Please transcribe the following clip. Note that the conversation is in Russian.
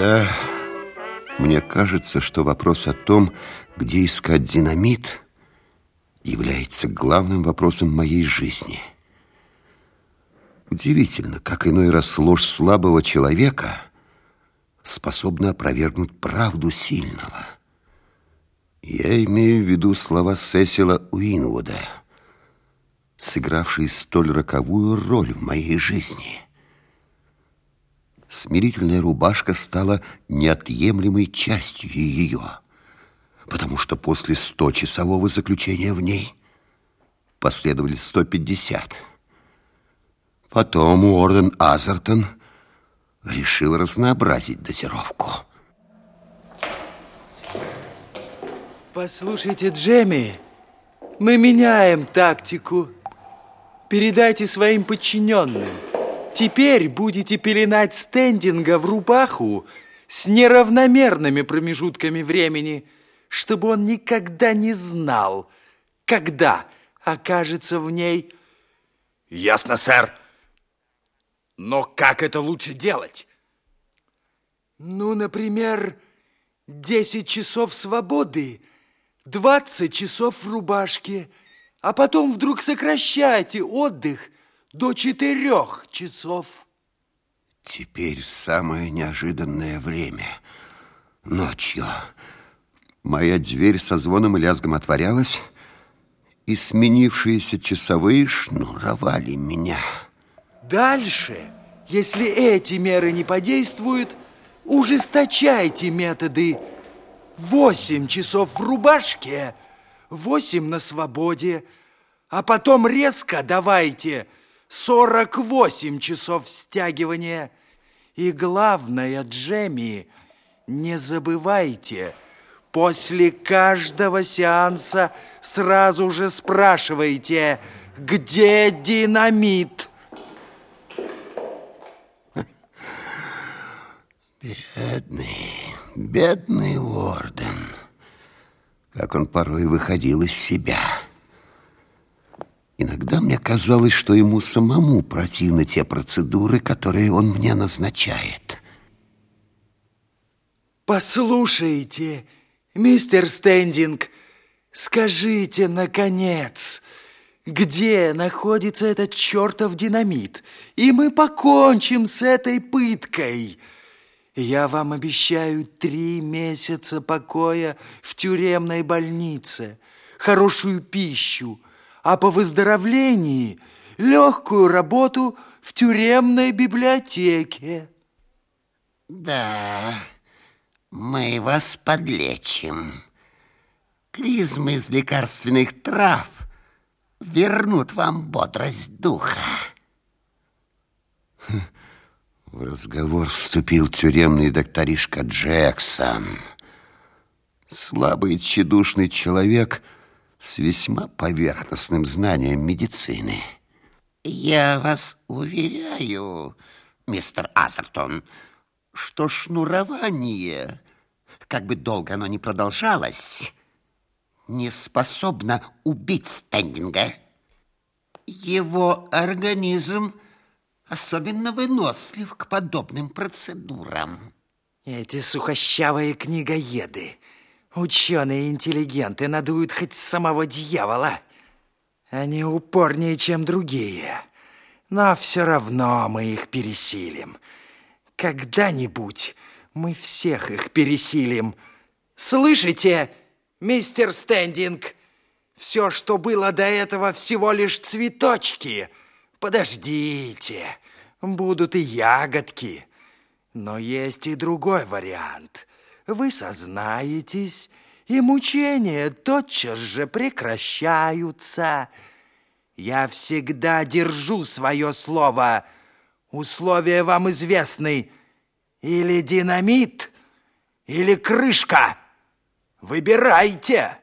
Иногда мне кажется, что вопрос о том, где искать динамит, является главным вопросом моей жизни. Удивительно, как иной раз ложь слабого человека способна опровергнуть правду сильного. Я имею в виду слова Сесила Уинвуда, сыгравшие столь роковую роль в моей жизни – смирительная рубашка стала неотъемлемой частью ее, потому что после сточасового заключения в ней последовали 150. Потом Уорден Азертон решил разнообразить дозировку. Послушайте, Джемми, мы меняем тактику. Передайте своим подчиненным – Теперь будете пеленать стендинга в рубаху с неравномерными промежутками времени, чтобы он никогда не знал, когда окажется в ней. Ясно, сэр. Но как это лучше делать? Ну, например, 10 часов свободы, 20 часов в рубашке, а потом вдруг сокращайте отдых – до четырех часов. Теперь самое неожиданное время. Ночью. Моя дверь со звоном и лязгом отворялась, и сменившиеся часовые шнуровали меня. Дальше, если эти меры не подействуют, ужесточайте методы. Восемь часов в рубашке, восемь на свободе, а потом резко давайте – 48 часов стягивания. И главное, Джемми, не забывайте, после каждого сеанса сразу же спрашивайте, где динамит? Бедный, бедный Уорден. Как он порой выходил из себя. Иногда мне казалось, что ему самому противны те процедуры, которые он мне назначает. Послушайте, мистер Стендинг, скажите, наконец, где находится этот чертов динамит, и мы покончим с этой пыткой. Я вам обещаю три месяца покоя в тюремной больнице, хорошую пищу, а по выздоровлении легкую работу в тюремной библиотеке. Да, мы вас подлечим. Клизмы из лекарственных трав вернут вам бодрость духа. В разговор вступил тюремный докторишка Джексон. Слабый тщедушный человек – с весьма поверхностным знанием медицины. Я вас уверяю, мистер Азертон, что шнурование, как бы долго оно ни продолжалось, не способно убить Стендинга. Его организм особенно вынослив к подобным процедурам. Эти сухощавые книгоеды Ученые-интеллигенты надуют хоть самого дьявола. Они упорнее, чем другие. Но все равно мы их пересилим. Когда-нибудь мы всех их пересилим. Слышите, мистер Стендинг? Все, что было до этого, всего лишь цветочки. Подождите, будут и ягодки. Но есть и другой вариант – вы сознаетесь, и мучения тотчас же прекращаются. Я всегда держу свое слово. Условия вам известны. Или динамит, или крышка. Выбирайте.